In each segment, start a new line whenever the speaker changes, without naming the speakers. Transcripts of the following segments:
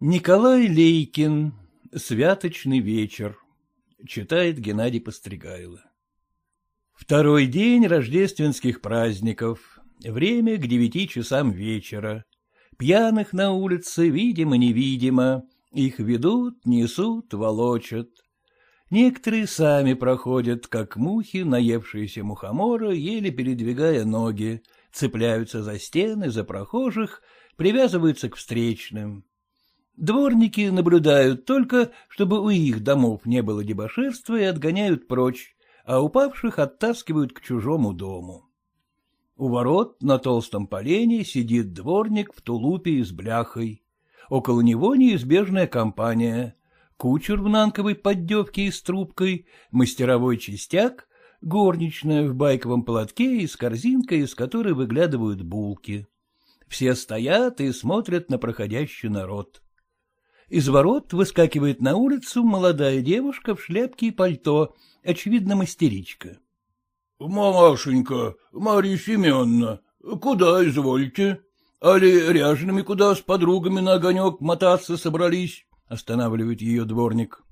Николай Лейкин. Святочный вечер. Читает Геннадий Постригайло. Второй день рождественских праздников. Время к девяти часам вечера. Пьяных на улице видимо-невидимо. Их ведут, несут, волочат. Некоторые сами проходят, как мухи, наевшиеся мухомора, еле передвигая ноги, цепляются за стены, за прохожих, привязываются к встречным. Дворники наблюдают только, чтобы у их домов не было дебоширства и отгоняют прочь, а упавших оттаскивают к чужому дому. У ворот на толстом полене сидит дворник в тулупе и с бляхой. Около него неизбежная компания. Кучер в нанковой поддевке и с трубкой, мастеровой частяк, горничная в байковом платке и с корзинкой, из которой выглядывают булки. Все стоят и смотрят на проходящий народ. Из ворот выскакивает на улицу молодая девушка в шляпке и пальто, очевидно, мастеричка.
— Машенька, Марья Семеновна, куда извольте? Али ряжеными куда с подругами на огонек мотаться собрались? — останавливает ее дворник.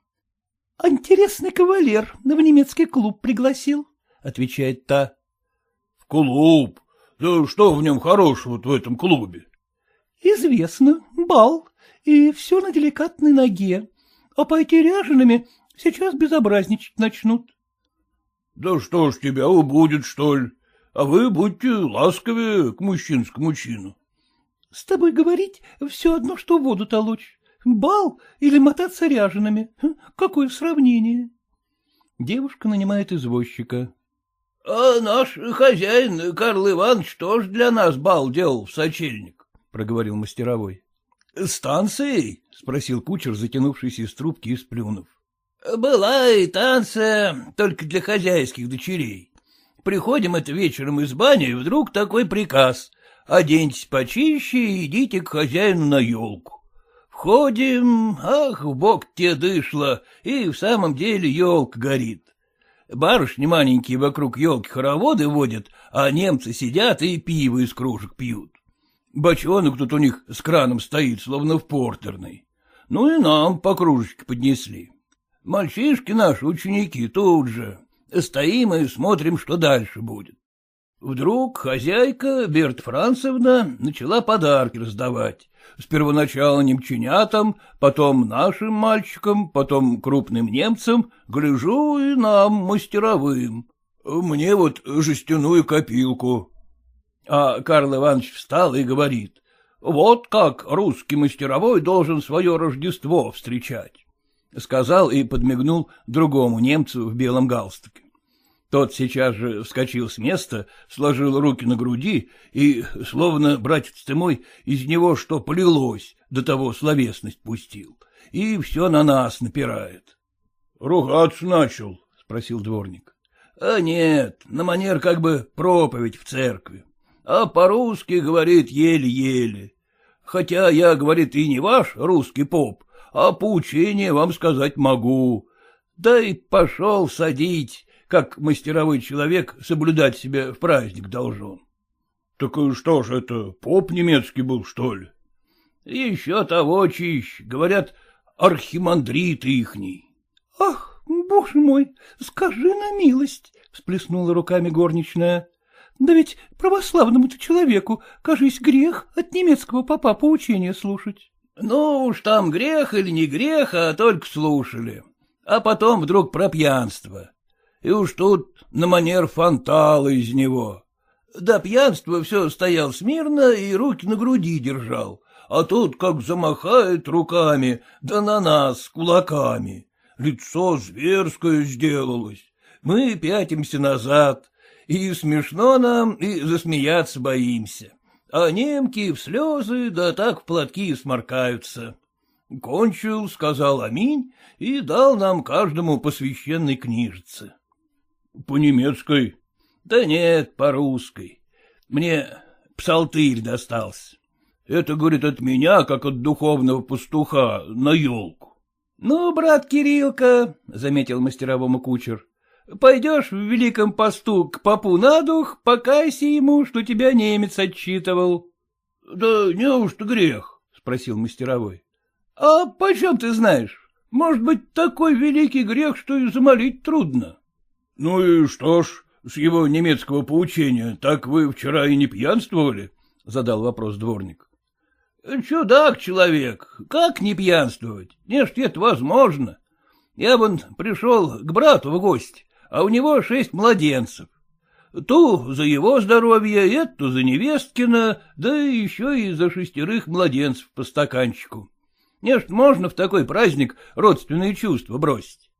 — интересный кавалер в немецкий клуб пригласил, — отвечает та.
— В клуб? Да что в нем хорошего в этом клубе?
— Известно, бал и все на деликатной ноге. А пойти ряжеными сейчас безобразничать начнут.
— Да что ж тебя убудет, что ли? А вы будьте ласковее к мужчинскому чину.
— С тобой говорить все одно, что воду толочь. Бал или мотаться ряжеными. Хм, какое сравнение?
Девушка нанимает извозчика.
— А наш хозяин, Карл Иванович, тоже для нас бал делал в сочельник, — проговорил мастеровой. — Станцией? — спросил кучер, затянувшийся из трубки и сплюнув. — Была и танция, только для хозяйских дочерей. Приходим это вечером из бани, и вдруг такой приказ. Оденьтесь почище и идите к хозяину на елку. Входим, ах, в бок те дышло, и в самом деле елка горит. Барышни маленькие вокруг елки хороводы водят, а немцы сидят и пиво из кружек пьют. Бочонок тут у них с краном стоит, словно в портерной. Ну и нам по кружечке поднесли. Мальчишки наши, ученики, тут же. Стоим и смотрим, что дальше будет. Вдруг хозяйка, Берт Францевна, начала подарки раздавать. С первоначала немченятам, потом нашим мальчикам, потом крупным немцам, гляжу и нам, мастеровым. Мне вот жестяную копилку, а Карл Иванович встал и говорит, вот как русский мастеровой должен свое Рождество встречать. Сказал и подмигнул другому немцу в белом галстуке. Тот сейчас же вскочил с места, сложил руки на груди и, словно, братец ты мой, из него что полилось, до того словесность пустил, и все на нас напирает. — Ругаться начал? — спросил дворник. — А нет, на манер как бы проповедь в церкви а по-русски говорит еле-еле. Хотя я, говорит, и не ваш русский поп, а поучение вам сказать могу. Да и пошел садить, как мастеровой человек соблюдать себя в праздник должен. — Так что ж это, поп немецкий был, что ли? — Еще того, чищ, говорят, архимандрит ихний.
— Ах, боже мой, скажи на милость! — всплеснула руками горничная. Да ведь православному-то человеку, кажись, грех от немецкого папа поучения слушать.
Ну уж там грех или не грех, а только слушали. А потом вдруг про пьянство. И уж тут на манер фонтала из него. До пьянства все стоял смирно и руки на груди держал, а тут как замахает руками, да на нас кулаками. Лицо зверское сделалось. Мы пятимся назад, и смешно нам, и засмеяться боимся. А немки в слезы, да так в платки сморкаются. Кончил, сказал аминь и дал нам каждому по священной книжице. — По немецкой? — Да нет, по русской. Мне псалтырь достался. Это, говорит, от меня, как от духовного пастуха, на елку. — Ну, брат Кириллка, — заметил мастеровому кучер, Пойдешь в великом посту к попу на дух, покайся ему, что тебя немец отчитывал. — Да неужто грех?
— спросил мастеровой.
— А почем ты знаешь? Может быть, такой великий грех, что и замолить трудно.
— Ну и что ж, с его немецкого поучения, так вы вчера и не пьянствовали? — задал вопрос дворник.
— Чудак человек, как не пьянствовать? Нет, это возможно. Я вон пришел к брату в гости, а у него шесть младенцев. Ту за его здоровье, эту за невесткина, да еще и за шестерых младенцев по стаканчику. Нет, можно в такой праздник родственные чувства бросить.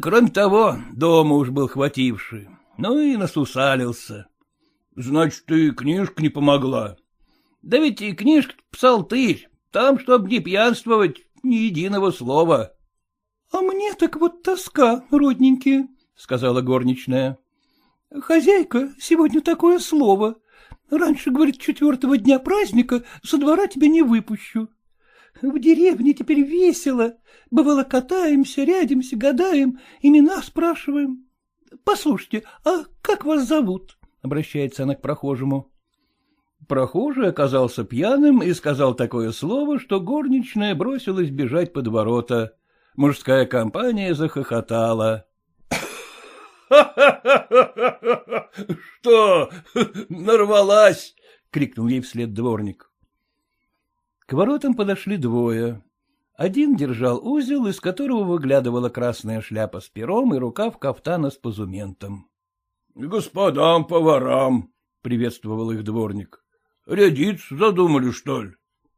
Кроме того, дома уж был хвативший, ну и насусалился.
— Значит, и книжка не помогла?
— Да ведь и книжка псалтырь, там, чтоб не пьянствовать, ни единого слова.
— А мне так вот тоска, родненькие, — сказала горничная. — Хозяйка, сегодня такое слово. Раньше, говорит, четвертого дня праздника со двора тебя не выпущу. В деревне теперь весело. Бывало, катаемся, рядимся, гадаем, имена спрашиваем. Послушайте, а как вас зовут? — обращается она к прохожему.
Прохожий оказался пьяным и сказал такое слово, что горничная бросилась бежать под ворота. Мужская компания захохотала.
Что, нарвалась? — крикнул ей вслед дворник.
К воротам подошли двое. Один держал узел, из которого выглядывала красная шляпа с пером и рукав кафтана с позументом.
— Господам поварам! — приветствовал их дворник. — Рядиться задумали, что ли?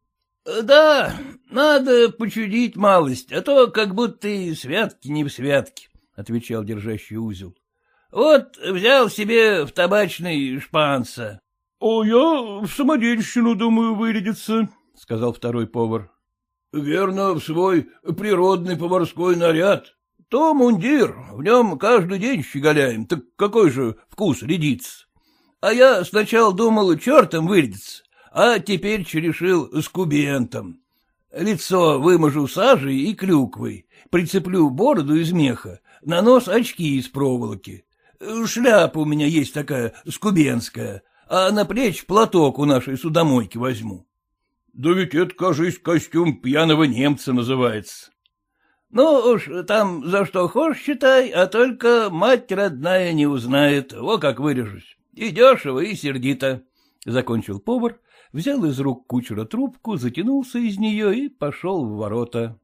— Да, надо почудить малость, а то как будто и святки не в святке, — отвечал держащий узел. — Вот взял себе в табачный шпанца.
— О, я в самодельщину, думаю, вырядиться, — сказал второй повар.
— Верно, в свой природный поварской наряд. То мундир, в нем каждый день щеголяем, так какой же вкус рядится? А я сначала думал чертом вырядиться, а теперь решил с кубентом. Лицо выможу сажей и клюквой, прицеплю бороду из меха, на нос очки из проволоки. Шляпа у меня есть такая скубенская, а на плечи платок у нашей судомойки возьму.
— Да ведь это, кажись, костюм пьяного немца называется.
— Ну уж там за что хочешь считай, а только мать родная не узнает, во как вырежусь. И дешево, и сердито. — закончил повар, взял из рук кучера трубку, затянулся из нее и пошел в ворота.